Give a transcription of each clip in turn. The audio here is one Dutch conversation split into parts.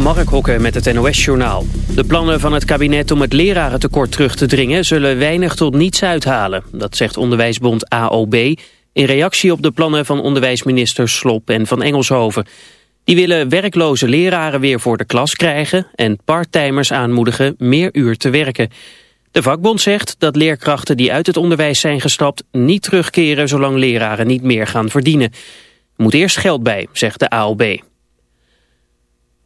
Mark Hokke met het NOS-journaal. De plannen van het kabinet om het lerarentekort terug te dringen... zullen weinig tot niets uithalen. Dat zegt onderwijsbond AOB... in reactie op de plannen van onderwijsminister Slop en van Engelshoven. Die willen werkloze leraren weer voor de klas krijgen... en parttimers aanmoedigen meer uur te werken. De vakbond zegt dat leerkrachten die uit het onderwijs zijn gestapt... niet terugkeren zolang leraren niet meer gaan verdienen. Er moet eerst geld bij, zegt de AOB.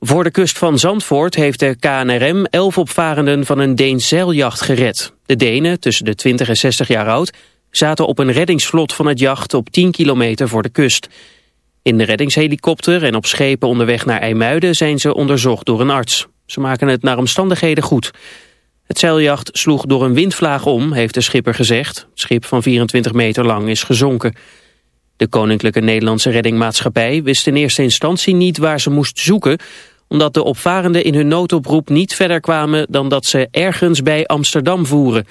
Voor de kust van Zandvoort heeft de KNRM elf opvarenden van een Deens zeiljacht gered. De Denen, tussen de 20 en 60 jaar oud, zaten op een reddingsvlot van het jacht op 10 kilometer voor de kust. In de reddingshelikopter en op schepen onderweg naar IJmuiden zijn ze onderzocht door een arts. Ze maken het naar omstandigheden goed. Het zeiljacht sloeg door een windvlaag om, heeft de schipper gezegd. Het schip van 24 meter lang is gezonken. De Koninklijke Nederlandse Reddingmaatschappij wist in eerste instantie niet waar ze moest zoeken omdat de opvarenden in hun noodoproep niet verder kwamen dan dat ze ergens bij Amsterdam voeren.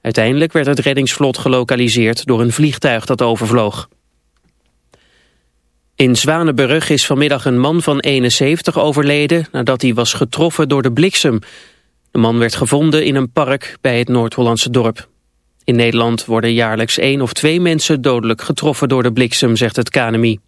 Uiteindelijk werd het reddingsvlot gelokaliseerd door een vliegtuig dat overvloog. In Zwanenburg is vanmiddag een man van 71 overleden nadat hij was getroffen door de bliksem. De man werd gevonden in een park bij het Noord-Hollandse dorp. In Nederland worden jaarlijks één of twee mensen dodelijk getroffen door de bliksem, zegt het KNMI.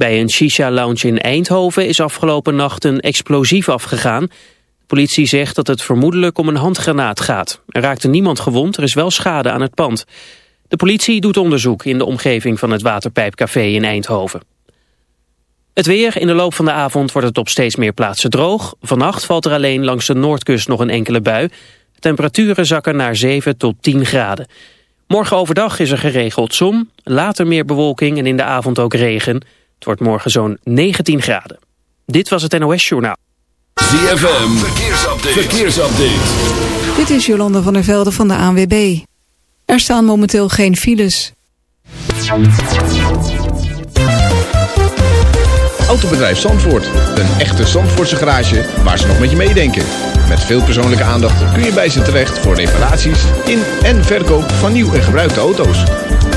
Bij een shisha-lounge in Eindhoven is afgelopen nacht een explosief afgegaan. De politie zegt dat het vermoedelijk om een handgranaat gaat. Er raakte niemand gewond, er is wel schade aan het pand. De politie doet onderzoek in de omgeving van het Waterpijpcafé in Eindhoven. Het weer, in de loop van de avond wordt het op steeds meer plaatsen droog. Vannacht valt er alleen langs de noordkust nog een enkele bui. Temperaturen zakken naar 7 tot 10 graden. Morgen overdag is er geregeld zon, later meer bewolking en in de avond ook regen... Het wordt morgen zo'n 19 graden. Dit was het NOS Journaal. ZFM, verkeersupdate. verkeersupdate. Dit is Jolanda van der Velde van de ANWB. Er staan momenteel geen files. Autobedrijf Zandvoort. Een echte Zandvoortse garage waar ze nog met je meedenken. Met veel persoonlijke aandacht kun je bij ze terecht voor reparaties in en verkoop van nieuw en gebruikte auto's.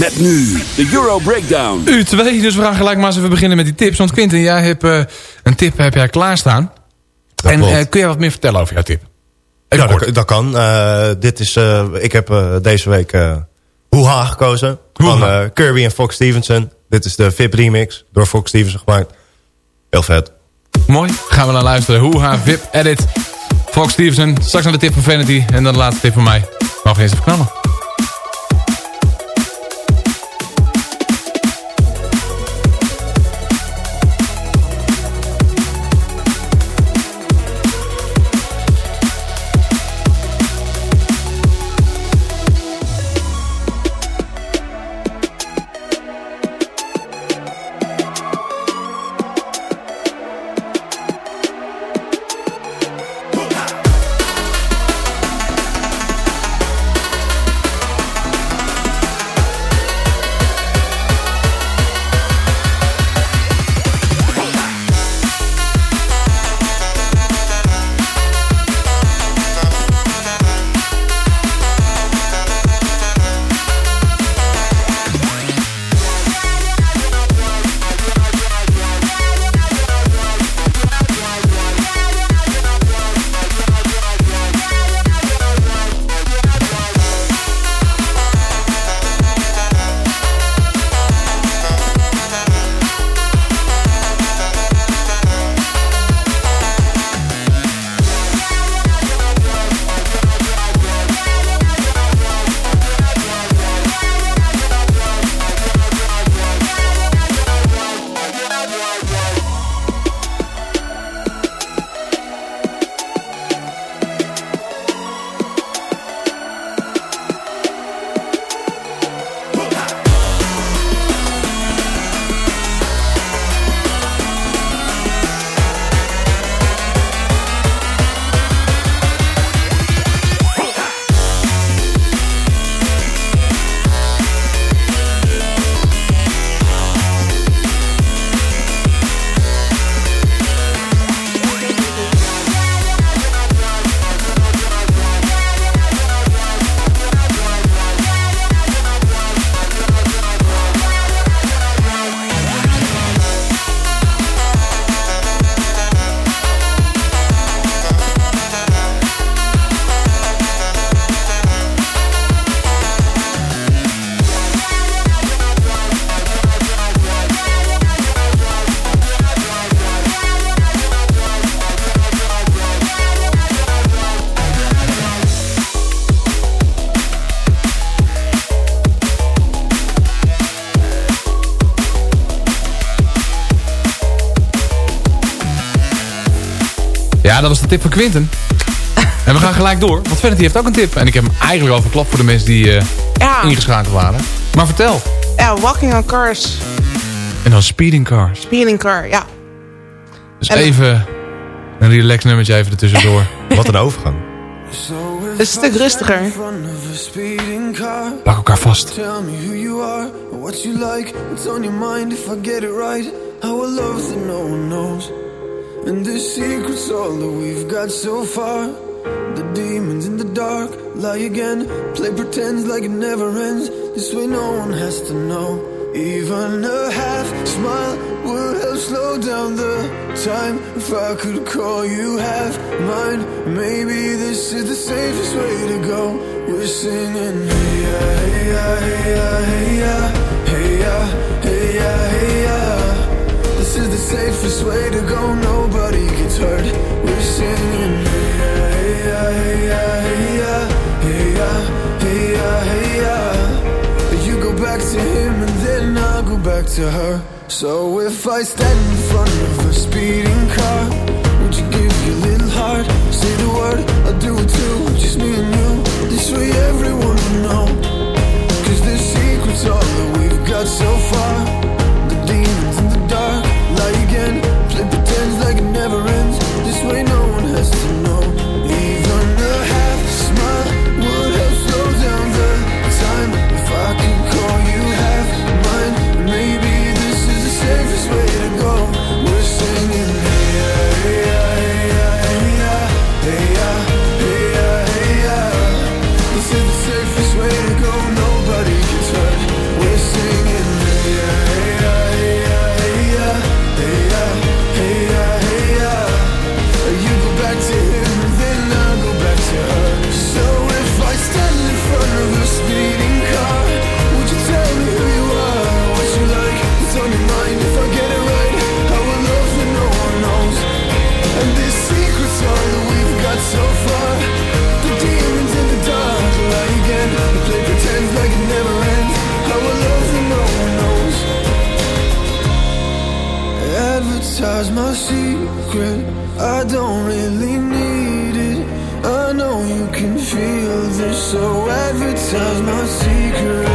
Met nu de Euro Breakdown. U2, dus we gaan gelijk maar eens even beginnen met die tips. Want Quinten, jij hebt eh, een tip heb jij klaarstaan. en klopt. eh, kun je wat meer vertellen over jouw tip? Ja, Even dat, dat kan. Eh, dit is, eh, ik heb eh, deze week uh, Hoeha gekozen. Van Hoeha. eh, Kirby en Fox Stevenson. Dit is de VIP remix door Fox Stevenson gemaakt. Heel vet. Mooi, gaan we naar luisteren. Hoeha, VIP, Edit, Fox Stevenson. Straks naar de tip van Vanity en dan de laatste tip van mij. Mag eerst even knallen. Tip van Quinten. en we gaan gelijk door, want Vanity heeft ook een tip. En ik heb hem eigenlijk al verklapt voor de mensen die eh, Ja, ingeschakeld waren. Maar vertel. ja, Walking on Cars. En dan Speeding Cars. Speeding Car, ja. Dus En- even een relax nummertje even ertussendoor. Wat een overgang. Het is een stuk rustiger. Plak elkaar vast. Tell me who you are, what you like, what's on your mind if I get it right. How I love that no one knows. And the secret's all that we've got so far. The demons in the dark lie again. Play pretends like it never ends. This way no one has to know. Even a half smile would help slow down the time. If I could call you half mine, maybe this is the safest way to go. We're singing, hey ya, hey ya, hey ya, hey ya, hey ya, hey ya, the safest way to go. Nobody gets hurt. We're singing, hey ya, hey ya, hey ya, hey ya, hey ya, hey hey. You go back to him and then I'll go back to her. So if I stand in front of a speeding car, would you give your little heart? Say the word, I'll do it too. Just me and you. This way everyone will know. Cause the secret's all that we've got so far. Secret. I don't really need it. I know you can feel this, so advertise my secret.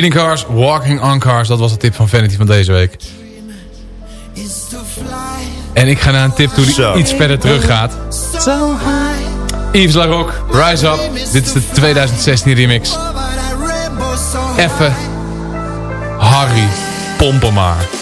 Speeding Cars, Walking on Cars. Dat was de tip van Vanity van deze week. En ik ga naar een tip toe die Zo. iets verder terug gaat. Yves Laroque, Rise Up. Dit is de 2016 remix. Even Harry, pompen maar.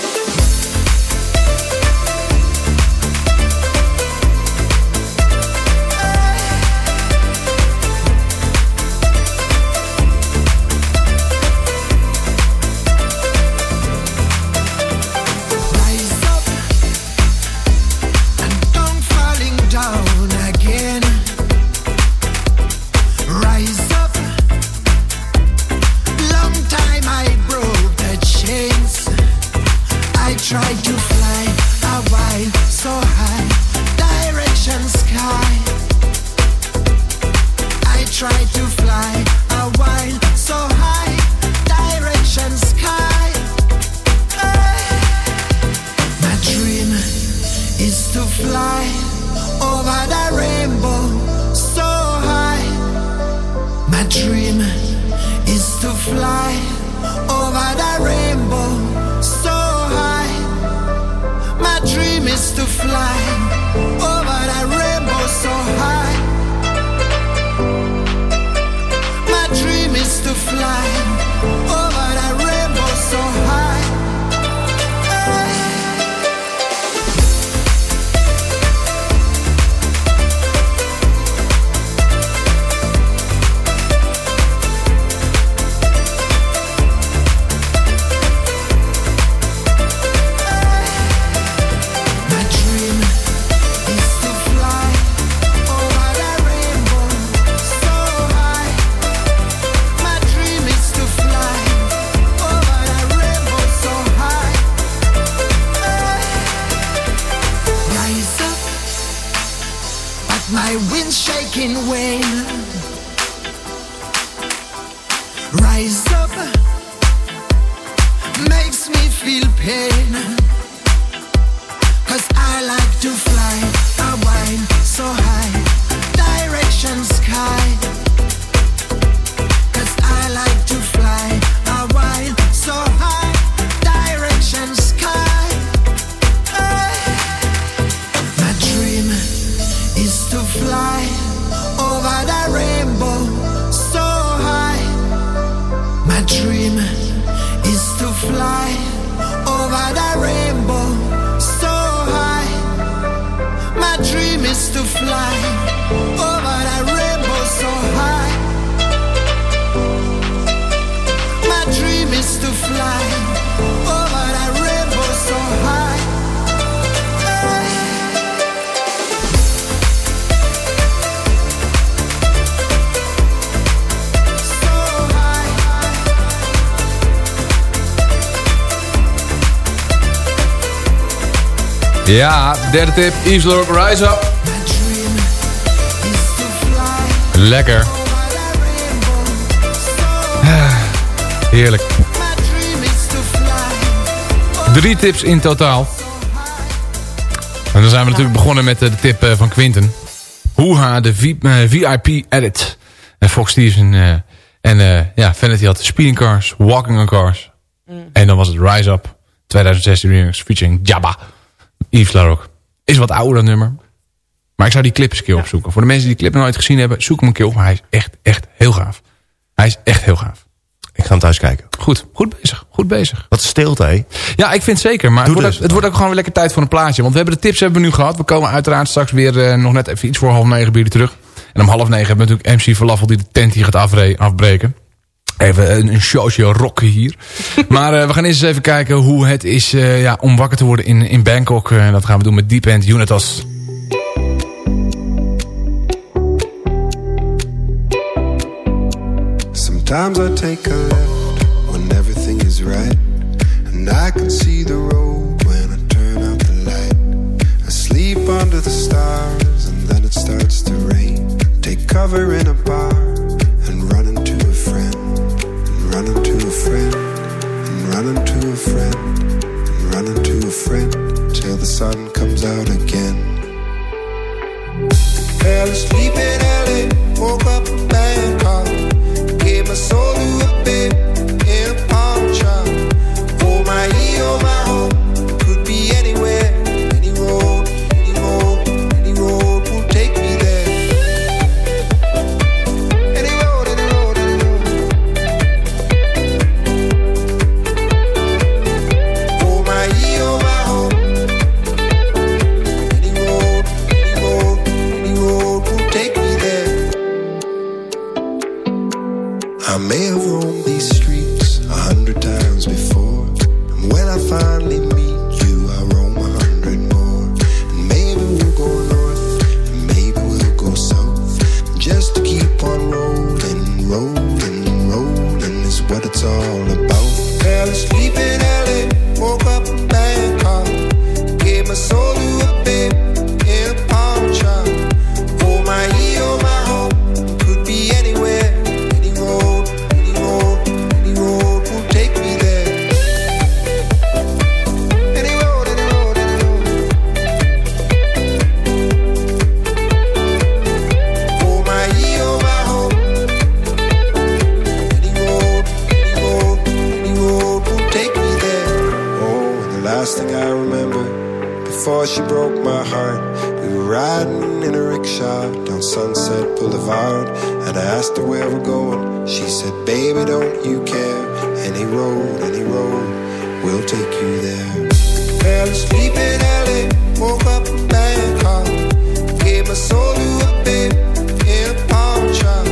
try to fly. Fly Ja, derde tip. Lork, Rise Up. Lekker. Heerlijk. Drie tips in totaal. En dan zijn we natuurlijk begonnen met eh, de tip eh, van Quinten. Hoeha, de V- eh, VIP edit. En Fox Stevenson en eh, ja, Vanity had Speeding Cars, Walking on Cars. En dan was het Rise Up 2016 remix featuring Jabba. Yves Laroque. Is wat ouder nummer. Maar ik zou die clip eens een keer opzoeken. Voor de mensen die die clip nog nooit gezien hebben, zoek hem een keer op. Maar hij is echt, echt heel gaaf. Hij is echt heel gaaf. Ik ga hem thuis kijken. Goed, goed bezig. Goed bezig. Wat stilte, hè? Ja, ik vind zeker. Maar het wordt, ook, dus. het wordt ook gewoon weer lekker tijd voor een plaatje. Want we hebben de tips hebben we nu gehad. We komen uiteraard straks weer eh, nog net even iets voor half negen bij jullie terug. En om half negen hebben we natuurlijk MC Falafel die de tent hier gaat afbreken. Even een, een showtje rocken hier. maar eh, we gaan eerst eens even kijken hoe het is eh, ja, om wakker te worden in, in Bangkok. Eh, En dat gaan we doen met Deep End Unitas. Sometimes I take a left when everything is right. And I can see the road when I turn out the light. I sleep under the stars and then it starts to rain. Take cover in a bar going. She said, Baby, don't you care? Any road, any road, we'll take you there. Fell asleep in LA, woke up in Bangkok. Gave my soul to a babe in a pawn shop.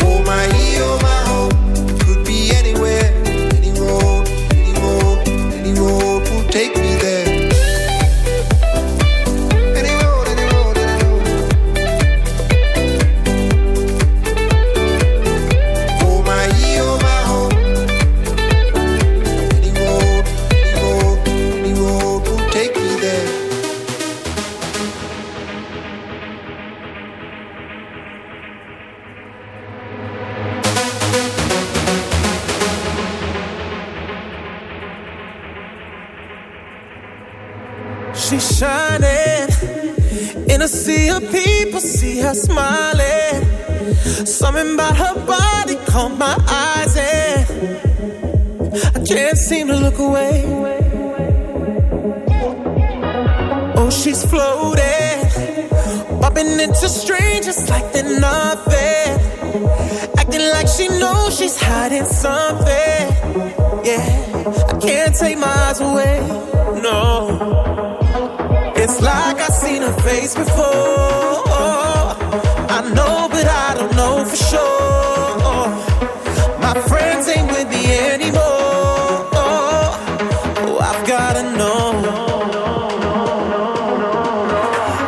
For my heel, take my eyes away. No. It's like I've seen her face before. I know, but I don't know for sure. My friends ain't with me anymore. Oh, I've gotta know.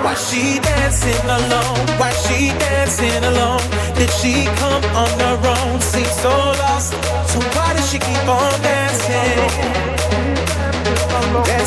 Why she dancing alone? Why she dancing alone? Did she come on her own? Seems so lost. So why does she keep on dancing?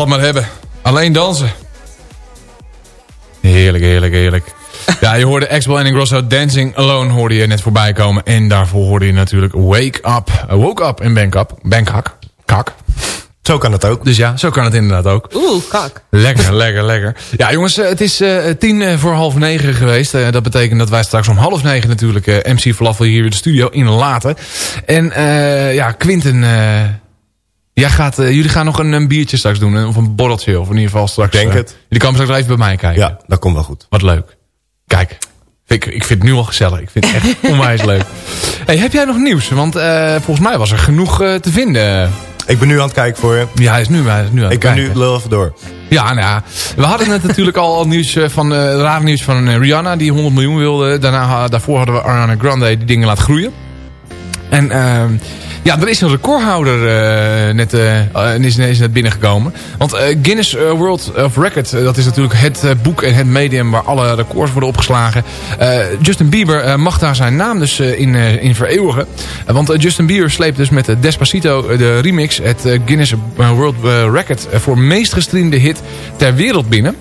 Het maar hebben. Alleen dansen. Heerlijk, heerlijk, heerlijk. Ja, je hoorde Expo en Ingrosso Dancing Alone hoorde je net voorbij komen. En daarvoor hoorde je natuurlijk Wake Up. Uh, woke Up in Bangkok. Bangkok. Kak. Zo kan het ook. Dus ja, zo kan het inderdaad ook. Oeh, kak. Lekker, lekker, lekker. Ja, jongens, eh, het is eh, tien eh, voor half negen geweest. Eh, dat betekent dat wij straks om half negen natuurlijk eh, MC Falafel hier weer de studio in laten. En eh, ja, Quinten, eh, jij gaat, eh, jullie gaan nog een, een biertje straks doen. eh, Of een borreltje, of in ieder geval straks. Denk eh, het. Jullie komen straks even bij mij kijken. Ja, dat komt wel goed. Wat leuk. Kijk, ik, ik vind het nu al gezellig. Ik vind het echt onwijs leuk. Hey, heb jij nog nieuws? Want volgens mij was er genoeg te vinden. Ik ben nu aan het kijken voor je. Ja, hij is nu, hij is nu aan het Ik ben kijken. nu lul even door. Ja, nou ja. We hadden net natuurlijk al al nieuws van, eh raar nieuws van Rihanna, die 100 miljoen wilde. Daarna, daarvoor hadden we Ariana Grande, die dingen laat groeien. En ehm, ja, er is een recordhouder eh, net, eh, is, is net binnengekomen. Want eh, Guinness World of Record, eh, dat is natuurlijk het boek en het medium waar alle records worden opgeslagen. Justin Bieber mag daar zijn naam dus in, in vereeuwigen. Want Justin Bieber sleept dus met Despacito de remix het Guinness World Record voor meest gestreamde hit ter wereld binnen.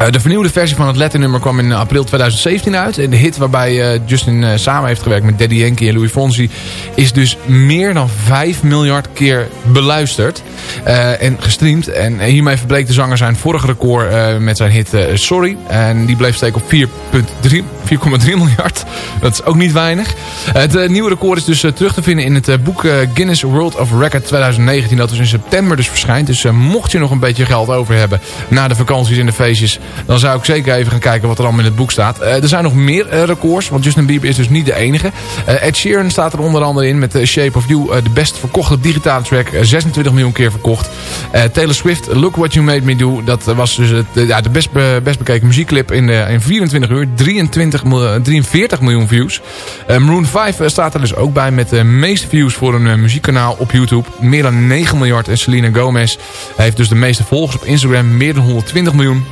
Eh, de vernieuwde versie van het letternummer kwam in april 2017 uit. En de hit waarbij eh, Justin eh, samen heeft gewerkt met Daddy Yankee en Louis Fonsi... is dus meer dan 5 miljard keer beluisterd eh, en gestreamd. En hiermee verbleek de zanger zijn vorige record eh, met zijn hit eh, Sorry. En die bleef steken op 4,3 4,3 miljard. Dat is ook niet weinig. Het eh, nieuwe record is dus eh, terug te vinden in het eh, boek eh, Guinness World of Record 2019. Dat dus in september dus verschijnt. Dus eh, mocht je nog een beetje geld over hebben na de vakanties en de feestjes... dan zou ik zeker even gaan kijken wat er allemaal in het boek staat. Eh, er zijn nog meer eh, records, want Justin Bieber is dus niet de enige. Eh, Ed Sheeran staat er onder andere in met eh, Shape of You. de best verkochte digitale track, eh, 26 miljoen keer verkocht. Taylor Swift, Look What You Made Me Do. Dat was dus het, ja, de best, be- best bekeken muziekclip in, in 24 uur. 23 mil- 43 miljoen views. Maroon 5 eh, staat er dus ook bij met de meeste views voor een muziekkanaal op YouTube. Meer dan 9 miljard. En Selena Gomez heeft dus de meeste volgers op Instagram. Meer dan 120 miljoen.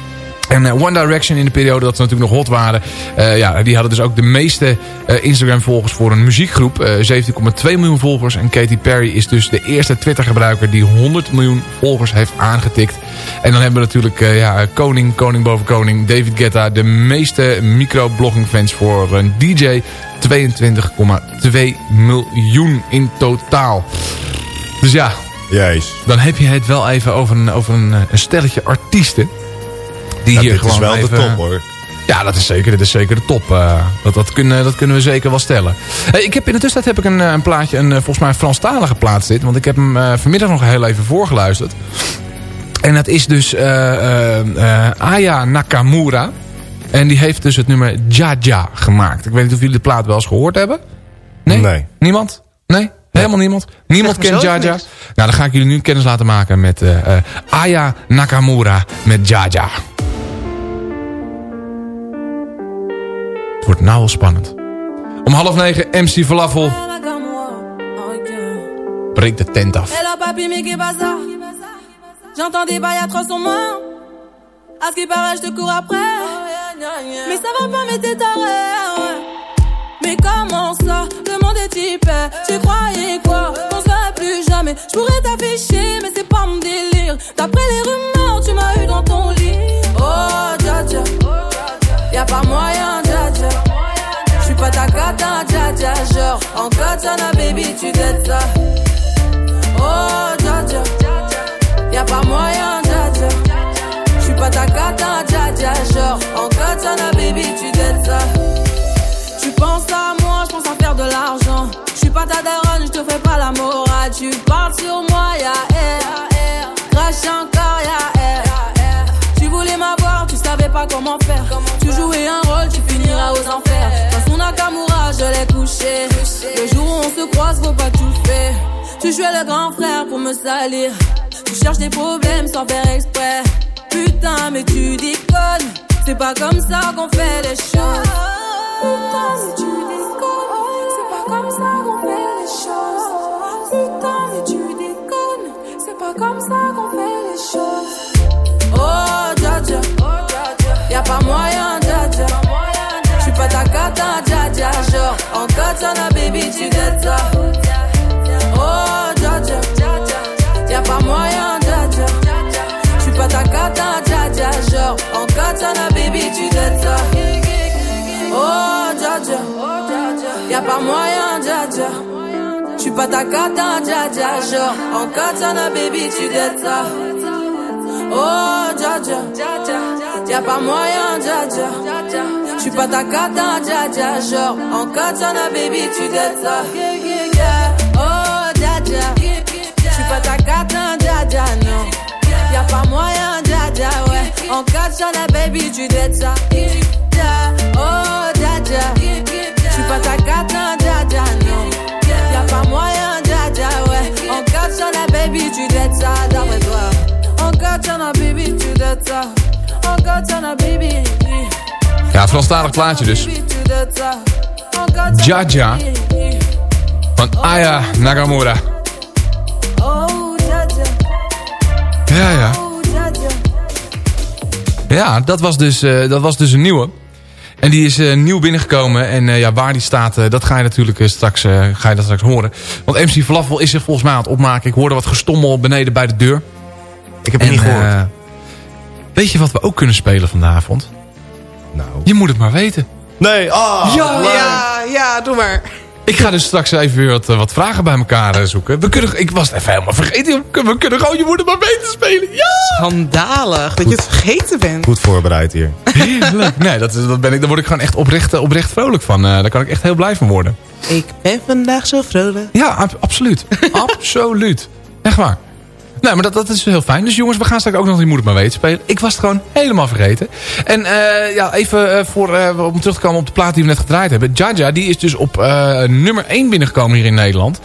En eh, One Direction in de periode dat ze natuurlijk nog hot waren. eh, ja, die hadden dus ook de meeste eh, Instagram volgers voor een muziekgroep. eh 17,2 miljoen volgers. En Katy Perry is dus de eerste Twitter gebruiker die 100 miljoen volgers heeft aangetikt. En dan hebben we natuurlijk ja, koning, koning boven koning. David Guetta. De meeste microblogging fans voor een DJ. 22,2 miljoen in totaal. Dus ja, Jezus. dan heb je het wel even over een, over een, een stelletje artiesten. Die Ja, hier dit gewoon is wel even, de top hoor. Ja, dat is zeker, dit is zeker de top. eh, dat, dat, kunnen, dat kunnen we zeker wel stellen. Hey, ik heb in de tussentijd heb ik een, eh, een plaatje, een eh, volgens mij Franstalige plaats dit. Want ik heb hem eh, vanmiddag nog heel even voorgeluisterd. En dat is dus eh, eh, eh, Aya Nakamura. En die heeft dus het nummer Jaja gemaakt. Ik weet niet of jullie de plaat wel eens gehoord hebben. Nee? Nee. Niemand? Nee? Helemaal niemand? Niemand kent Jaja? Nou, dan ga ik jullie nu kennis laten maken met eh, eh, Aya Nakamura met Jaja. Wordt nou al spannend. Om half negen MC Falafel breekt de tent af. Hello papi, mais qu'est ça J'entends des bails atroces en moi. À ce qui paraît, je te cours après. Mais ça va pas, mais t'es taré. Mais comment ça Le monde est hyper. Tu croyais quoi Qu'on se plus jamais. Je pourrais t'afficher, mais c'est pas mon délire. D'après les rumeurs, tu m'as eu dans ton lit. Oh, dja dja. Y'a pas moyen, pas ta cata, dja dja. Genre, en katana, baby, tu t'aides ça. Oh, dja dja. Y'a pas moyen, dja dja. J'suis pas ta cata, dja dja. Genre, en katana, baby, tu t'aides ça. Tu penses à moi, je pense à faire de l'argent. Je suis pas ta daronne, je te fais pas la morale. Tu parles sur moi, ya air. Crash encore, ya air. Tu voulais m'avoir, tu savais pas comment faire. Se croise, faut pas tout faire. Tu jouais le grand frère pour me salir. Tu cherches des problèmes sans faire exprès. Putain, mais tu déconnes. C'est pas comme ça qu'on fait les choses. Putain, mais tu déconnes. C'est pas comme ça qu'on fait les choses. Putain, mais tu déconnes. C'est pas comme ça qu'on fait les choses. Oh, dja dja. Y'a pas moyen, dja dja. J'suis pas ta cata, dja dja. Genre, en katana, baby, tu t'aides ça. Oh, dja. Y'a pas moyen, dja. J'suis pas ta cata, dja. Genre, en katana, baby, tu t'aides ça. Oh, dja. Y'a pas moyen, dja. J'suis pas ta cata, dja, genre En katana, baby, tu dettes ça Oh, dja, y'a pas moyen, dja dja J'suis pas ta cata, dja dja, genre. En katana, baby, tu dettes ça. Oh, dja dja. J'suis pas ta cata, dja dja, non. Y'a pas moyen, dja dja, ouais. En katana, baby, tu dettes ça. Oh, dja dja. J'suis pas ta cata, dja dja, non. Y'a pas moyen, dja dja, ouais. En katana, baby, tu dettes ça D'après toi. En katana, baby, tu dettes ça. En katana, baby Ja, Franstalig plaatje dus. Jaja van Aya Nagamura. Ja, ja. Ja, dat was dus, uh, dat was dus een nieuwe. En die is uh, nieuw binnengekomen. En uh, ja, waar die staat, dat ga je natuurlijk straks, ga je dat straks horen. Want MC Falafel is zich volgens mij aan het opmaken. Ik hoorde wat gestommel beneden bij de deur. Ik heb het niet gehoord. weet je wat we ook kunnen spelen vanavond? Nou. Je moet het maar weten. Nee, ah. ja, ja, ja, doe maar. Ik ga dus straks even weer wat, wat vragen bij elkaar zoeken. We kunnen, ik was het even helemaal vergeten. We kunnen gewoon Je moet het maar weten spelen. Ja! Schandalig dat je het vergeten bent. Goed voorbereid hier. Heerlijk. Nee, dat, dat ben ik, daar word ik gewoon echt oprecht, oprecht vrolijk van. Uh, daar kan ik echt heel blij van worden. Ik ben vandaag zo vrolijk. Ja, ab absoluut. absoluut. Echt waar. Nou, maar dat, dat is heel fijn. Dus jongens, we gaan straks ook nog die Moet het maar weten spelen. Ik was het gewoon helemaal vergeten. En uh, ja, even uh, voor, uh, om terug te komen op de plaat die we net gedraaid hebben. Jaja, die is dus op nummer 1 binnengekomen hier in Nederland.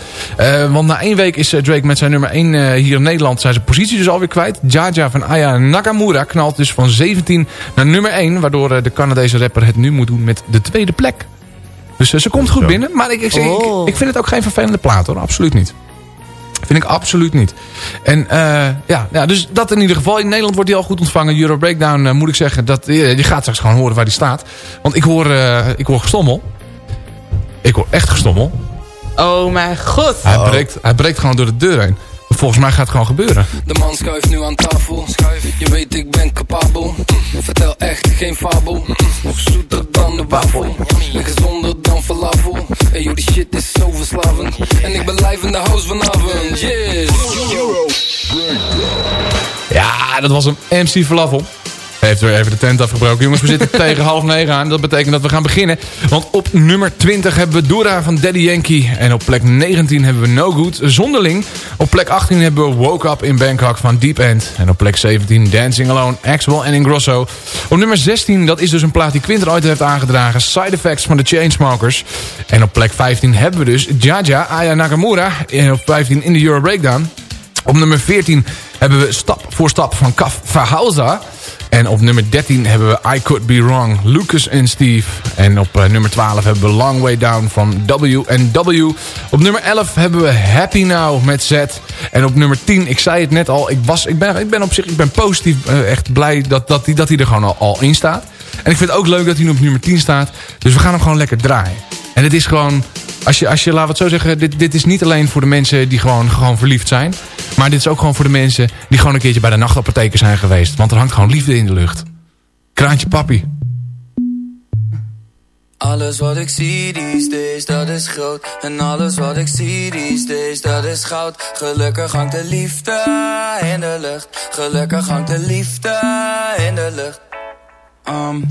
want na één week is Drake met zijn nummer 1 hier in Nederland zijn zijn positie dus alweer kwijt. Jaja van Aya Nakamura knalt dus van 17 naar nummer 1. Waardoor de Canadese rapper het nu moet doen met de tweede plek. Dus ze komt goed binnen. Maar ik, ik, ik, Oh. ik vind het ook geen vervelende plaat hoor. Absoluut niet. Vind ik absoluut niet. En uh, ja, ja, dus dat in ieder geval. In Nederland wordt die al goed ontvangen. Euro Breakdown uh, moet ik zeggen. Dat, uh, je gaat straks gewoon horen waar die staat. Want ik hoor, ik hoor gestommel. Ik hoor echt gestommel. Oh mijn god. Hij, breekt, hij breekt gewoon door de deur heen. Volgens mij gaat het gewoon gebeuren. De man schuift nu aan tafel. Je weet ik ben capabel. Vertel echt geen fabel. Nog zoeter dan de wafel. En gezonder dan falafel. En jullie shit is zo verslavend. En ik ben live in de house vanavond. Yes. Ja, dat was een MC Falafel. Heeft weer even de tent afgebroken. Jongens, we zitten tegen half negen aan. Dat betekent dat we gaan beginnen. Want op nummer 20 hebben we Dora van Daddy Yankee. En op plek 19 hebben we No Good Zonderling. Op plek 18 hebben we Woke Up in Bangkok van Deep End. En op plek 17 Dancing Alone, Axwell en Ingrosso. Op nummer 16, dat is dus een plaat die Quinter ooit heeft aangedragen. Side Effects van de Chainsmokers. En op plek 15 hebben we dus Jaja Aya Nakamura. En op 15 in de Euro Breakdown. Op nummer 14 hebben we Stap voor Stap van Kaf Verhauza. En op nummer 13 hebben we I Could Be Wrong, Lucas en Steve. En op uh, nummer 12 hebben we Long Way Down van W&W. Op nummer 11 hebben we Happy Now met Z. En op nummer 10, ik zei het net al, ik, was, ik, ben, ik ben op zich ik ben positief uh, echt blij dat, dat, die, dat hij er gewoon al, in staat. En ik vind het ook leuk dat hij nu op nummer 10 staat. Dus we gaan hem gewoon lekker draaien. En het is gewoon... Als je, als je, we het zo zeggen, dit, dit is niet alleen voor de mensen die gewoon, gewoon verliefd zijn. Maar dit is ook gewoon voor de mensen die gewoon een keertje bij de nachtapotheker zijn geweest. Want er hangt gewoon liefde in de lucht. Kraantje papi. Alles wat ik zie these days, dat is groot. En alles wat ik zie these days, dat is goud. Gelukkig hangt de liefde in de lucht. Gelukkig hangt de liefde in de lucht. Um,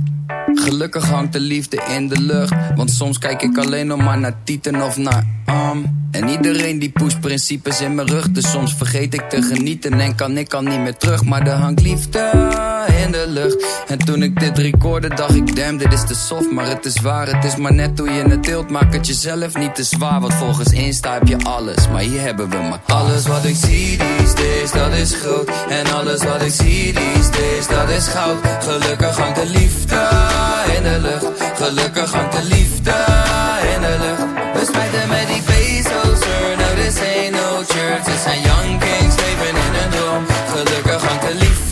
gelukkig hangt de liefde in de lucht. Want soms kijk ik alleen nog maar naar tieten of naar um. En iedereen die pusht principes in mijn rug. Dus soms vergeet ik te genieten en kan ik al niet meer terug. Maar er hangt liefde in de lucht. En toen ik dit recorde dacht ik, damn, dit is te soft. Maar het is waar, het is maar net hoe je het deelt. Maak het jezelf niet te zwaar. Want volgens Insta heb je alles. Maar hier hebben we maar alles wat ik zie these days, dat is groot. En alles wat ik zie these days, dat is goud. Gelukkig hangt de liefde in de lucht. Gelukkig hangt de liefde in de lucht. We spijten met die bezels, sir. No, this ain't no church. Dit zijn young kings, leven in een droom. Gelukkig hangt de liefde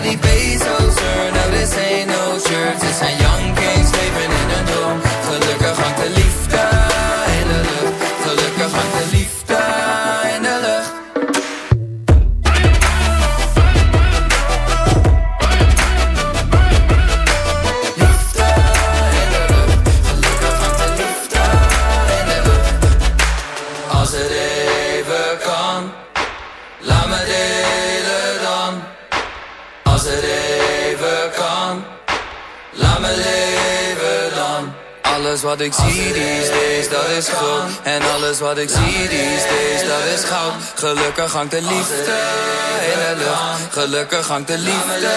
this ain't no church. Dit zijn young kings, Alles wat ik zie these days, dat is groot. En alles wat ik zie these days, dat is goud. Gelukkig hangt de liefde in de lucht. Gelukkig hangt de liefde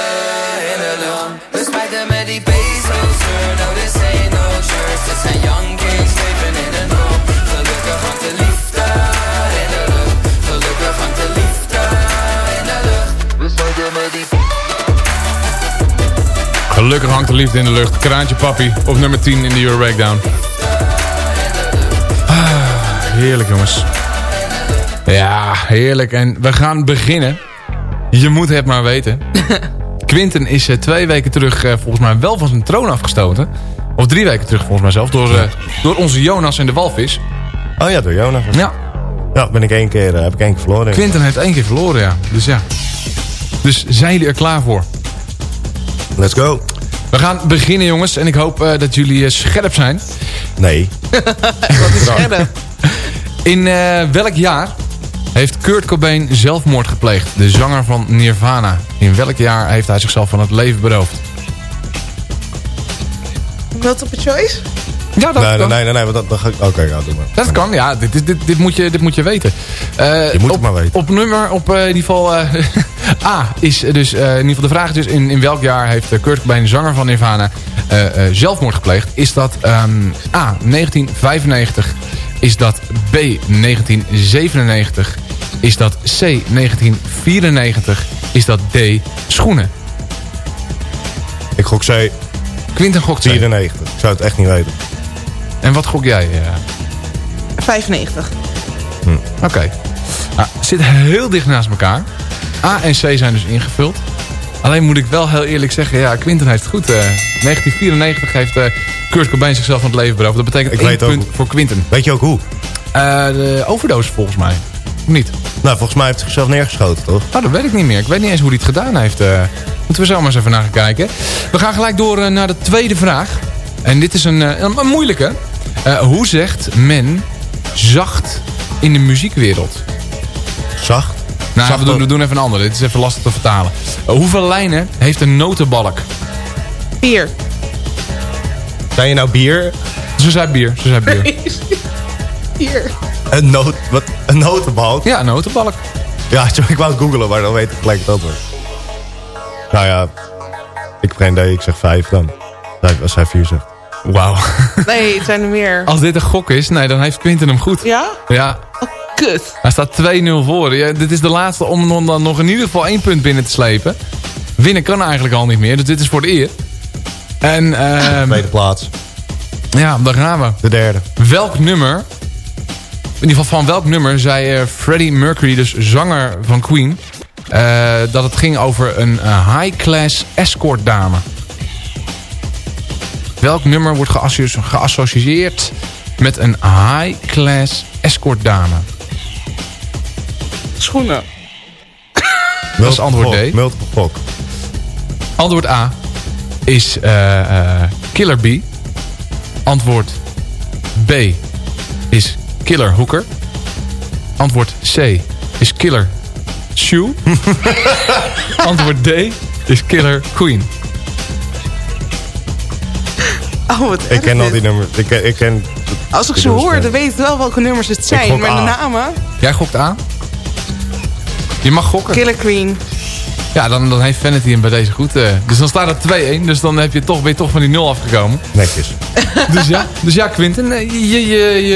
in de lucht. We smijten met die bezels. No, this ain't no church. Dit zijn young leven in een droom. Gelukkig hangt de liefde in de lucht. Gelukkig hangt de liefde in de lucht. We die Gelukkig hangt de liefde in de lucht. Kraantje Papi op nummer 10 in de Euro Breakdown. Ah, heerlijk jongens. Ja, heerlijk. En we gaan beginnen. Je moet het maar weten. Quinten is eh, twee weken terug eh, volgens mij wel van zijn troon afgestoten. Of drie weken terug volgens mij zelf. Door, eh, door onze Jonas en de walvis. Oh ja, door Jonas. Ja. Ja, ben ik één keer, heb ik één keer verloren. Quinten heeft één keer verloren, ja. Dus ja. Dus zijn jullie er klaar voor? Let's go. We gaan beginnen jongens. En ik hoop eh, dat jullie eh, scherp zijn. Nee. Wat is scherp? In eh, welk jaar heeft Kurt Cobain zelfmoord gepleegd? De zanger van Nirvana. In welk jaar heeft hij zichzelf van het leven beroofd? Multiple choice? Ja, dat nee, kan. nee, nee, nee, want dat, dat ga ik... Oké, ja, doe maar. Dat kan, ja. Dit, dit, dit, dit moet, je, dit moet je weten. Eh, Je moet op, het maar weten. Op nummer, op eh, in ieder geval... eh, A is dus, eh, in ieder geval de vraag is dus... In, in welk jaar heeft eh, Kurt Cobain, zanger van Nirvana... eh, eh, zelfmoord gepleegd? Is dat ehm, A, 1995? Is dat B, 1997? Is dat C, 1994? Is dat D, schoenen? Ik gok C. Quinten gokt C. 94. Ik zou het echt niet weten. En wat gok jij? eh? 95. Oké. Nou, zit heel dicht naast elkaar. A en C zijn dus ingevuld. Alleen moet ik wel heel eerlijk zeggen, ja, Quinten heeft het goed. eh 1994 heeft eh, Kurt Cobain zichzelf van het leven beroofd. Dat betekent Ik één punt hoe. voor Quinten. Weet je ook hoe? Eh, de overdose volgens mij. Of niet? Nou, volgens mij heeft hij zichzelf neergeschoten, toch? Nou, dat weet ik niet meer. Ik weet niet eens hoe hij het gedaan heeft. eh. moeten we zo maar eens even naar gaan kijken. We gaan gelijk door eh, naar de tweede vraag. En dit is een, eh, een, een moeilijke. Eh, hoe zegt men zacht in de muziekwereld? Zacht? Nou, Zacht we, doen, ook. we doen even een andere. Dit is even lastig te vertalen. Eh, hoeveel lijnen heeft een notenbalk? Vier. Zijn je nou bier? Ze zei bier. Ze zei bier. Vier. Een, noot, wat, een notenbalk? Ja, een notenbalk. Ja, ik wou het googelen, maar dan weet ik gelijk het antwoord. Nou ja, ik heb geen idee. Ik zeg vijf dan. Vijf, Als hij vier zegt. Wauw. Nee, het zijn er meer. Als dit een gok is, nee, dan heeft Quinten hem goed. Ja? Ja, Kut. hij staat 2-0 voor. Ja, dit is de laatste om dan nog in ieder geval één punt binnen te slepen. Winnen kan eigenlijk al niet meer, dus dit is voor de eer. En ehm, Tweede plaats. ja, daar gaan we. De derde. Welk nummer, in ieder geval van welk nummer, zei eh, Freddie Mercury, dus zanger van Queen, eh, dat het ging over een eh, high-class escort dame. Welk nummer wordt geassoci- geassocieerd met een high-class escort dame? Schoenen. Dat is antwoord D. Multiple gok. Antwoord A is eh, eh, Killer B. Antwoord B is Killer Hooker. Antwoord C is Killer Shoe. Antwoord D is Killer Queen. Oh, wat Ik ken al die nummers. Ik ken, ik ken Als ik ze hoor, dan weet ik wel welke nummers het zijn. Maar de A. namen... Jij gokt aan? Je mag gokken. Killer Queen. Ja, dan, dan heeft Vanity hem bij deze goed. eh. dus dan staat het 2-1. Dus dan heb je toch, ben je toch van die 0 afgekomen. netjes. Dus ja, dus ja Quinten, eh, je, je, je,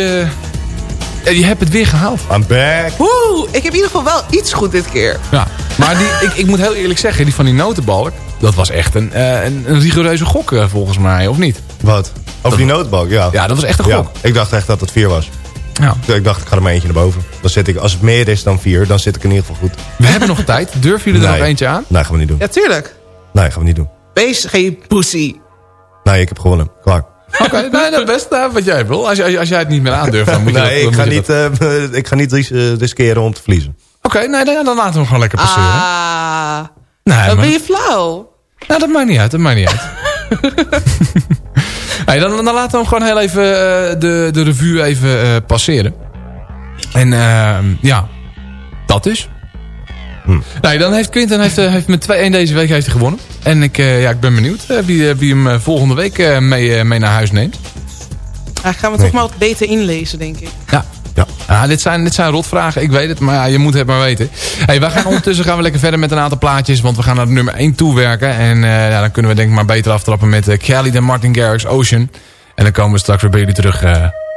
je, je hebt het weer gehaald. I'm back. Oeh, ik heb in ieder geval wel iets goed dit keer. Ja, maar die, ik, ik moet heel eerlijk zeggen, die van die notenbalk, dat was echt een, eh, een, een rigoureuze gok eh, volgens mij, of niet? Wat? Over die nootbalk, ja. Ja, dat was echt een gok. Ja, ik dacht echt dat het vier was. Ja. Ik dacht, ik ga er maar eentje naar boven. Dan zit ik, als het meer is dan vier, dan zit ik in ieder geval goed. We hebben nog tijd. Durven jullie er Nee. nog eentje aan? Nee, gaan we niet doen. Ja, tuurlijk. Nee, gaan we niet doen. Wees geen pussy. Nee, ik heb gewonnen. Klaar. Oké, nee, dat best uh, wat jij wil. Als, je, als jij het niet meer aandurft, dan moet je nee, dat, ik, ga niet, dat- eh, ik ga niet ris- eh, riskeren om te verliezen. Oké, nee, dan, dan laten we hem gewoon lekker passeren. Ah, nee, dan maar- ben je flauw. Nou, dat maakt niet uit, dat maakt niet uit. Hey, dan, dan laten we hem gewoon heel even eh, de, de revue even eh, passeren. En eh, ja, dat is. Nee, dan heeft Quinten heeft, eh, heeft met 2-1 deze week heeft hij gewonnen. En ik, eh, ja, ik ben benieuwd eh, wie, wie hem volgende week eh, mee, mee naar huis neemt. Ja, gaan we toch maar wat beter inlezen, denk ik. Ja. Ja. dit, zijn, dit zijn rotvragen, ik weet het, maar ja, je moet het maar weten. Hey, wij gaan ondertussen gaan we lekker verder met een aantal plaatjes, want we gaan naar nummer 1 toe werken. En eh, ja, dan kunnen we denk ik maar beter aftrappen met uh, Kelly en Martin Garrix Ocean. En dan komen we straks weer bij jullie terug. eh.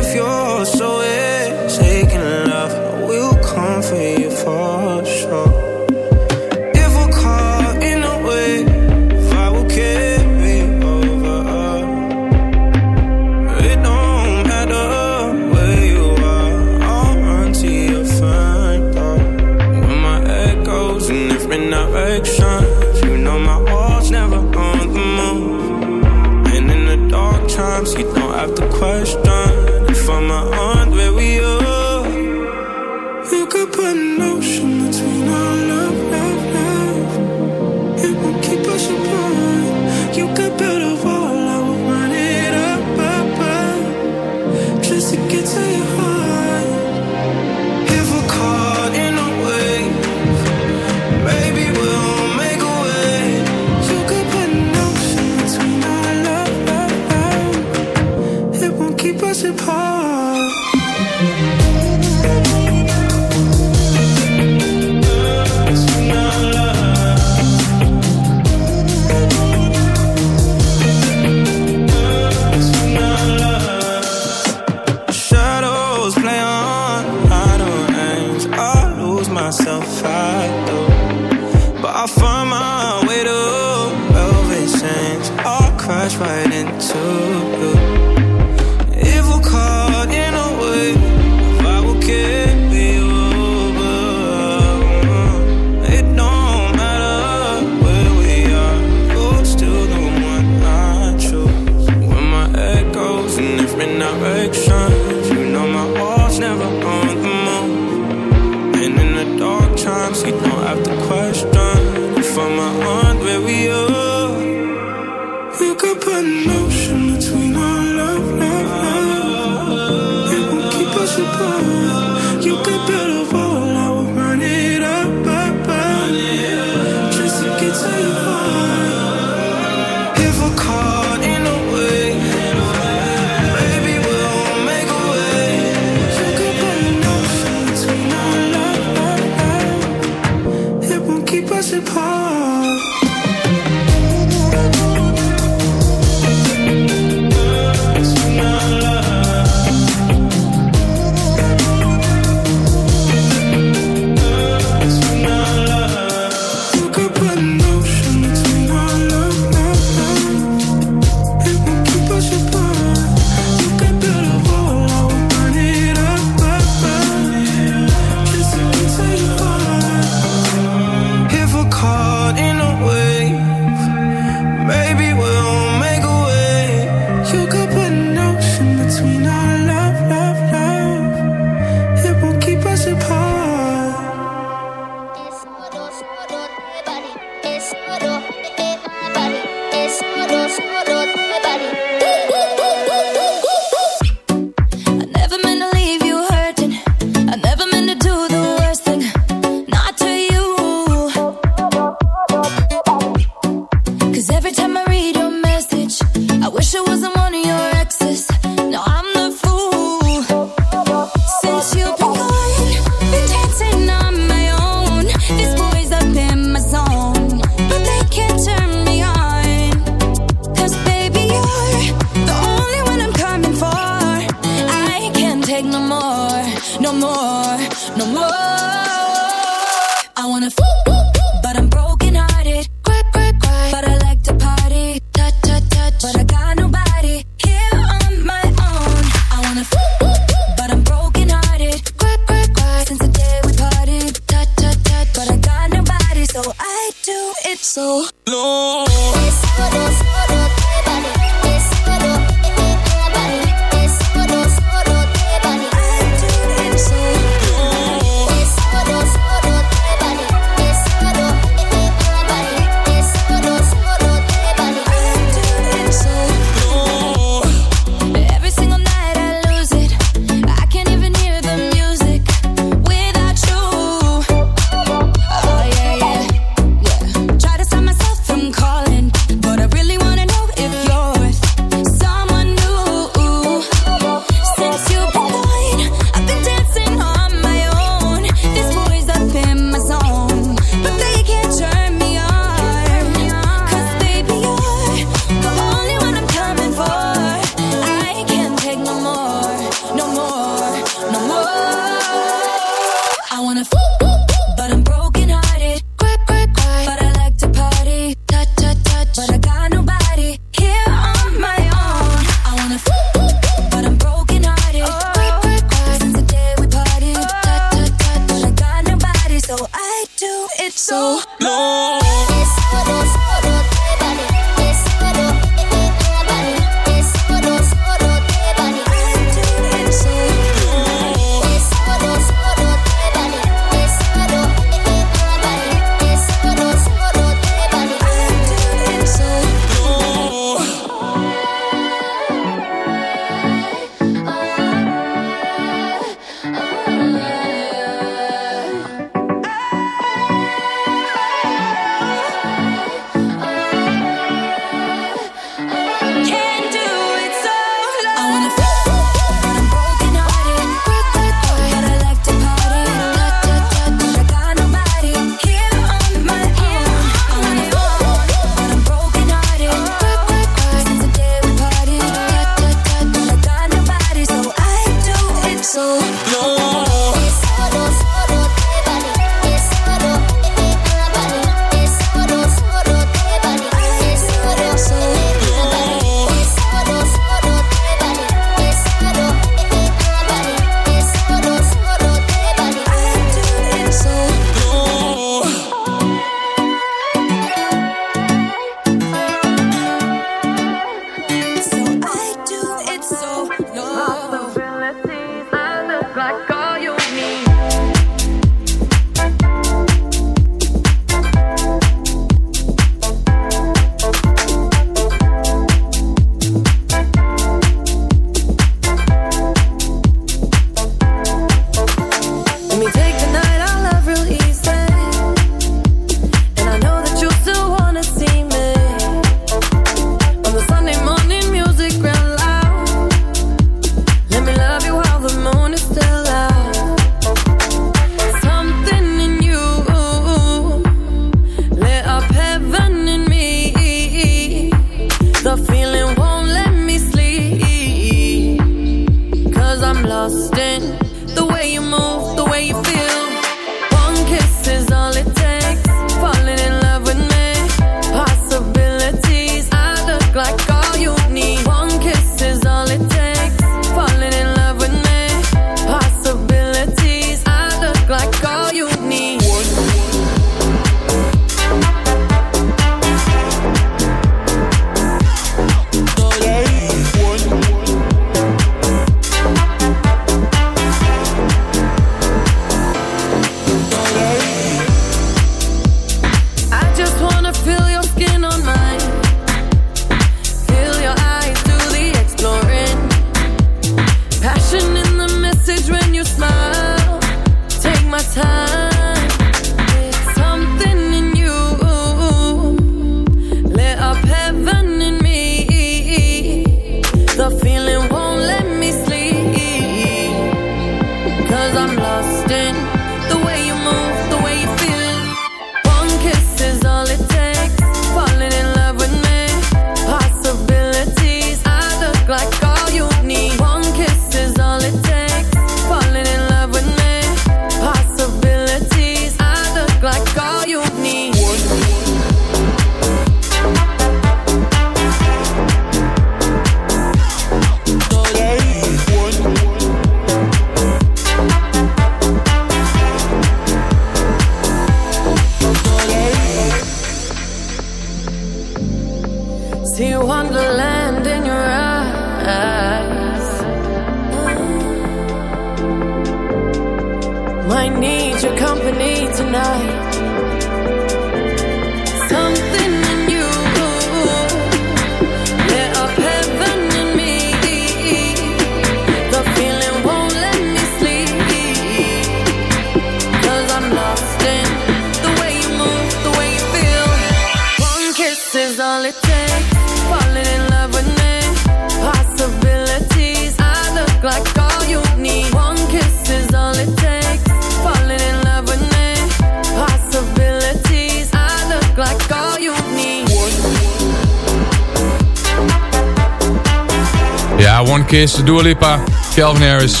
Kiss, Dua Lipa, Calvin Harris.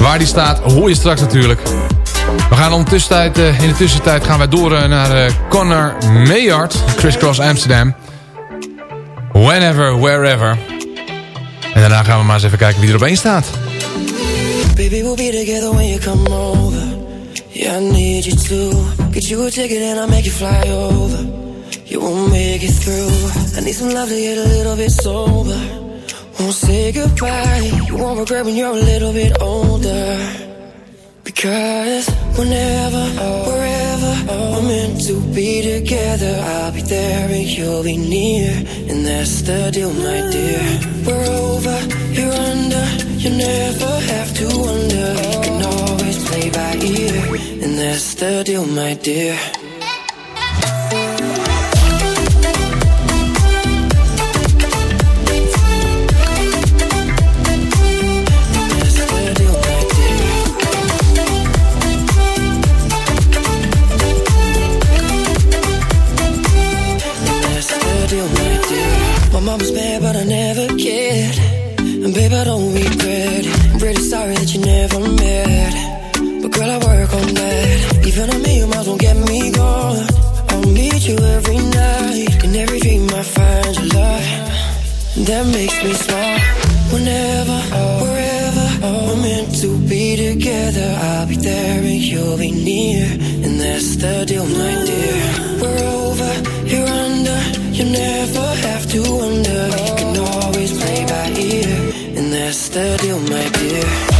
Waar die staat, hoor je straks natuurlijk. We gaan ondertussen uh, in de tussentijd gaan wij door uh, naar uh, Connor Mayard, Crisscross Amsterdam. Whenever, wherever. En daarna gaan we maar eens even kijken wie er op staat. Baby, we'll be together when you come over. Yeah, I need you to get you a ticket and I'll make you fly over. You won't make it through. I need some love to get a little bit sober. Won't say goodbye. You won't regret when you're a little bit older. Because whenever, wherever we're meant to be together, I'll be there and you'll be near. And that's the deal, my dear. We're over, you're under. You never have to wonder. You can always play by ear. And that's the deal, my dear. My mama's bad, but I never cared. And babe, I don't regret. I'm pretty sorry that you never met. But girl, I work on that. Even a million miles won't get me gone. I'll meet you every night. In every dream, I find your love. That makes me smile. Whenever, wherever, we're meant to be together. I'll be there and you'll be near. And that's the deal, my dear. We're over, you're under. You never have to wonder. You can always play by ear. And that's the deal, my dear.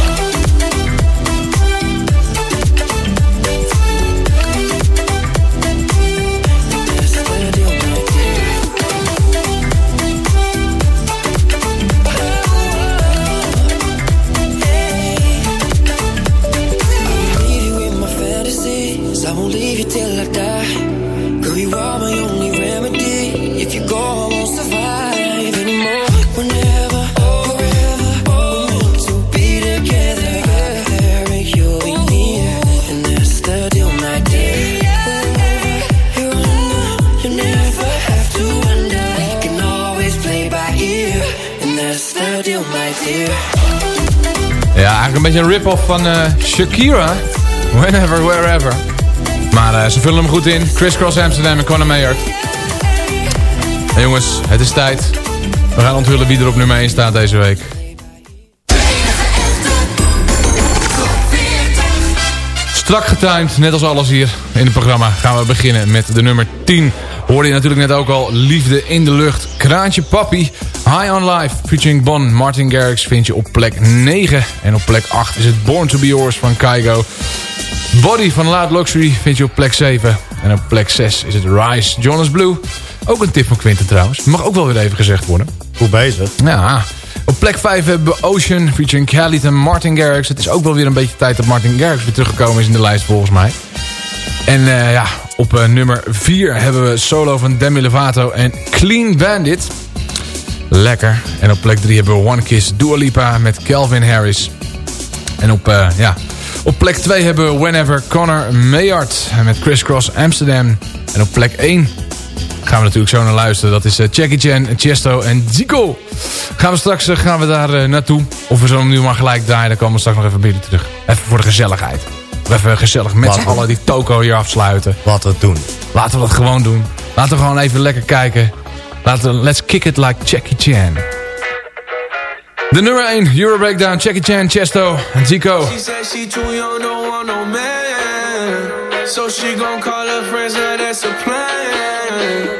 Rip-off van uh, Shakira. Whenever, wherever. Maar uh, ze vullen hem goed in. Crisscross Amsterdam en Conor Mayer. En jongens, het is tijd. We gaan onthullen wie er op nummer 1 staat deze week. Strak getimed, net als alles hier in het programma, gaan we beginnen met de nummer 10. Hoorde je natuurlijk net ook al, Liefde in de Lucht. Kraantje Papi, High on Life, featuring Bon. Martin Garrix vind je op plek 9. En op plek 8 is het Born to be Yours van Kaigo. Body van Loud Luxury vind je op plek 7. En op plek 6 is het Rise, Jonas Blue. Ook een tip van Quinten trouwens. Mag ook wel weer even gezegd worden. Goed bezig. Ja. Op plek 5 hebben we Ocean featuring Khalid en Martin Garrix. Het is ook wel weer een beetje tijd dat Martin Garrix weer teruggekomen is in de lijst volgens mij. En uh, ja, op uh, nummer 4 hebben we solo van Demi Lovato en Clean Bandit. Lekker. En op plek 3 hebben we One Kiss Dua Lipa met Calvin Harris. En op, uh, ja, op plek 2 hebben we Whenever Connor Mayard met Crisscross Amsterdam. En op plek 1 gaan we natuurlijk zo naar luisteren. Dat is uh, Jackie Chan, Chesto en Zico. Gaan we straks uh, gaan we daar naartoe. Of we zullen hem nu maar gelijk draaien. Dan komen we straks nog even binnen terug. Even voor de gezelligheid. Even gezellig met z'n allen die toko hier afsluiten. Laten we het doen. Laten we dat gewoon doen. Laten we gewoon even lekker kijken. Laten we, let's kick it like Jackie Chan. De nummer 1, Euro Breakdown, Jackie Chan, Chesto en Zico. She said she too young, don't want no man. So she gon' call her friends, now that's a plan.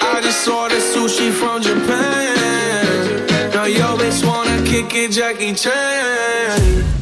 I just ordered sushi from Japan. Now yo bitch wanna kick it, Jackie Chan.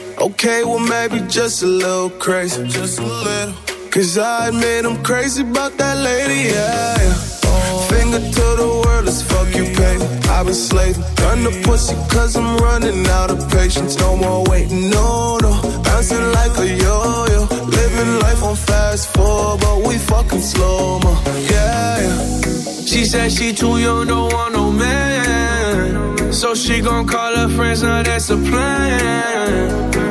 Okay, well maybe just a little crazy. Just a little. Cause I admit I'm crazy about that lady, yeah. yeah. Finger to the world, as fuck you pay. I've been slaving. Run the pussy cause I'm running out of patience. No more waiting, no, no. Bouncing like a yo-yo. Living life on fast forward, but we fucking slow mo. Yeah, yeah. She said she too young, don't want no man. So she gon' call her friends, now that's a plan.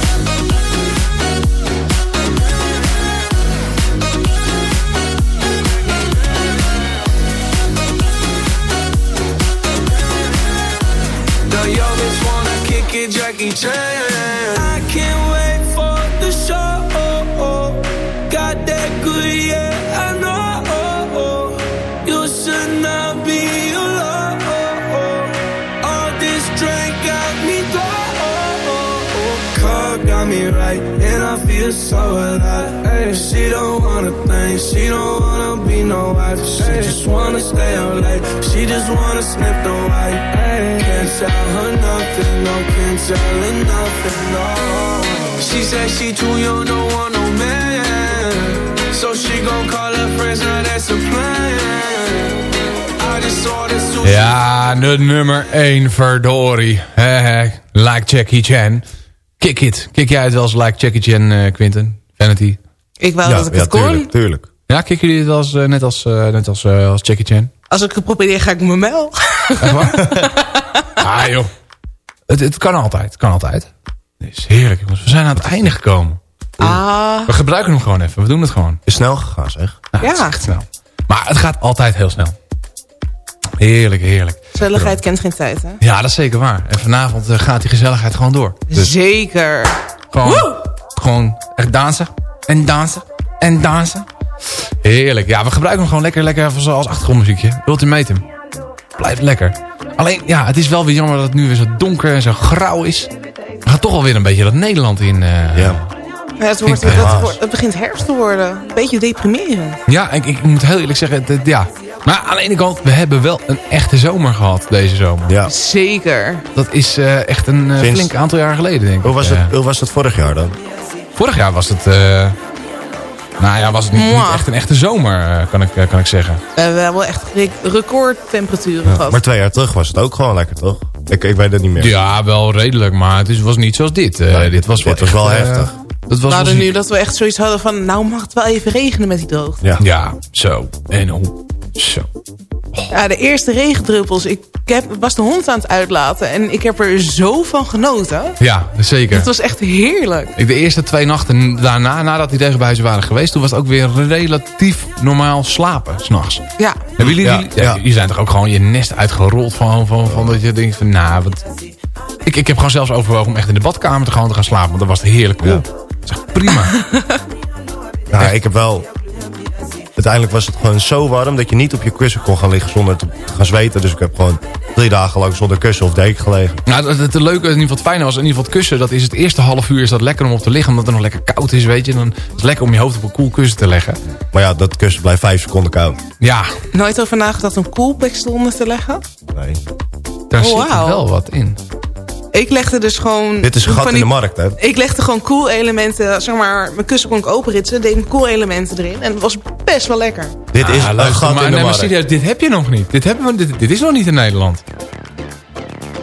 Kick it, Jackie Chan. I can't wait for the show. Got that good, yeah, I know. You should not be alone. All this drink got me low. Car got me right, and I feel so alive. Ay, she don't wanna think, she don't wanna be no wife. She just wanna stay out late, she just wanna sniff the white. Can't tell her nothing, no, can't tell her nothing, no. She said she too young, don't want no man. So she gon' call her friends, now that's a plan. Ja, de nummer 1 verdorie. He, he. Like Jackie Chan. Kick it. Kick jij het wel eens like Jackie Chan, eh, Quinten? Vanity? Ik wou dat ik het kon. tuurlijk, tuurlijk. Ja, kicken jullie het eens, eh, net als, eh, net als, eh, als Jackie Chan? Als ik het probeer, ga ik mijn mel. Ah joh. Het, het kan altijd, het kan altijd. Het is heerlijk jongens. We zijn aan het einde gekomen. Ah. We gebruiken hem gewoon even. We doen het gewoon. Is snel gegaan zeg. Nou, Het is echt snel. Maar het gaat altijd heel snel. Heerlijk, heerlijk. Gezelligheid kent geen tijd, hè? Ja, dat is zeker waar. En vanavond gaat die gezelligheid gewoon door. Dus Zeker. gewoon, gewoon echt dansen. En dansen. En dansen. Heerlijk. Ja, we gebruiken hem gewoon lekker, lekker als achtergrondmuziekje. Ultimatum. Blijft lekker. Alleen, ja, het is wel weer jammer dat het nu weer zo donker en zo grauw is. We gaan toch alweer een beetje dat Nederland in. eh, Ja. Ja, het, wordt, het, wordt- het begint herfst te worden. Een beetje deprimerend. Ja, ik, ik moet heel eerlijk zeggen, het- ja. Maar aan de ene kant, we hebben wel een echte zomer gehad deze zomer. Ja. Zeker. Dat is eh, echt een eh, Sinds- flink aantal jaar geleden, denk ik. Hoe was, het, hoe was het vorig jaar dan? Vorig jaar was het... eh, nou ja, was het niet, echt een echte zomer, eh, kan, ik, eh, kan ik zeggen. We hebben wel echt re- recordtemperaturen gehad. Maar twee jaar terug was het ook gewoon lekker, toch? Ik, ik weet het niet meer. Ja, wel redelijk, maar het is, was niet zoals dit. Eh, Nee, dit was wel, dit was wel echt, heftig. dat was wel nu dat we echt zoiets hadden van... nou mag het wel even regenen met die droogte. Ja. Ja, zo. En hoe? Zo. Ja, de eerste regendruppels. Ik heb, was de hond aan het uitlaten en ik heb er zo van genoten. Ja, zeker. Het was echt heerlijk. Ik, de eerste twee nachten daarna, nadat die tegen bij huis waren geweest... toen was het ook weer relatief normaal slapen, s'nachts. Ja. Hebben jullie, Ja, jullie, ja, zijn toch ook gewoon je nest uitgerold van, van, van dat je denkt van... Nou, wat, Ik, ik heb gewoon zelfs overwogen om echt in de badkamer te gaan, te gaan slapen. Want dat was heerlijk cool. Dat is echt prima. Ja, ik heb wel... Uiteindelijk was het gewoon zo warm dat je niet op je kussen kon gaan liggen zonder te gaan zweten. Dus ik heb gewoon drie dagen lang zonder kussen of deken gelegen. Nou, het, het leuke, in ieder geval het fijne was, in ieder geval het kussen, dat is het eerste half uur is dat lekker om op te liggen, omdat het nog lekker koud is, weet je. Dan is het lekker om je hoofd op een koel kussen te leggen. Maar ja, dat kussen blijft vijf seconden koud. Ja, Nooit over nagedacht om koelpacks eronder te leggen? Nee. daar Oh, zit wel wat in. Ik legde dus gewoon... Dit is gat in die- de markt, hè? Ik legde gewoon koel elementen, zeg maar, mijn kussen kon ik openritsen, deed ik koel elementen erin en het was best wel lekker. Dit is Ah, een luister, gat maar, in de nee, maar markt. serieus, dit heb je nog niet. Dit, hebben we, dit, dit is nog niet in Nederland.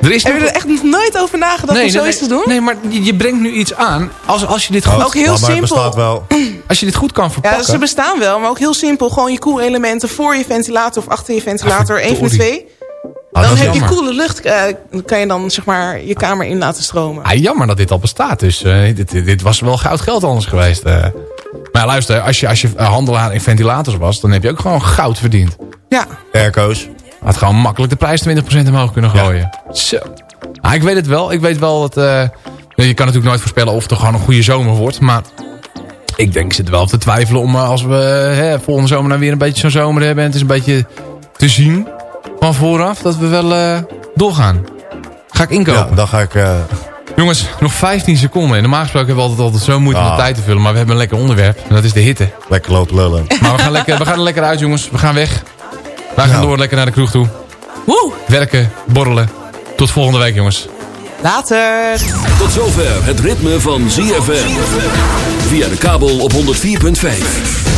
Er is Heb je er echt nog nooit over nagedacht om zoiets te doen? Nee, maar je, je brengt nu iets aan. Als, als je dit goed, Ook heel maar het simpel. bestaat wel. als je dit goed kan Ja, verpakken. ze bestaan wel, maar ook heel simpel. Gewoon je koelelementen voor je ventilator of achter je ventilator. Eén van de twee. Ah, Dan heb je koele lucht, eh, kan je dan zeg maar je kamer in laten stromen. Ah, jammer dat dit al bestaat. Dus eh, dit, dit, dit was wel goud geld anders geweest. eh. Maar ja, luister, als je, als je handelaar in ventilators was... dan heb je ook gewoon goud verdiend. Ja, Airco's. Had gewoon makkelijk de prijs 20% omhoog kunnen gooien. Zo. Ah, ik weet het wel. Ik weet wel dat... eh, je kan natuurlijk nooit voorspellen of het gewoon een goede zomer wordt. Maar ik denk, ik zit wel op te twijfelen om als we hè, volgende zomer nou weer een beetje zo'n zomer hebben... en het is een beetje te zien van vooraf dat we wel eh, doorgaan. Ga ik inkopen. Ja, dan ga ik... eh, Jongens, nog 15 seconden. En normaal gesproken hebben we altijd, altijd zo moeite om de tijd te vullen. Maar we hebben een lekker onderwerp. En dat is de hitte. lekker lopen lullen. Maar we gaan, lekker, we gaan er lekker uit, jongens. We gaan weg. Wij gaan Ja. door lekker naar de kroeg toe. woe, Werken, borrelen. Tot volgende week, jongens. later. Tot zover het ritme van ZFM. Via de kabel op 104.5.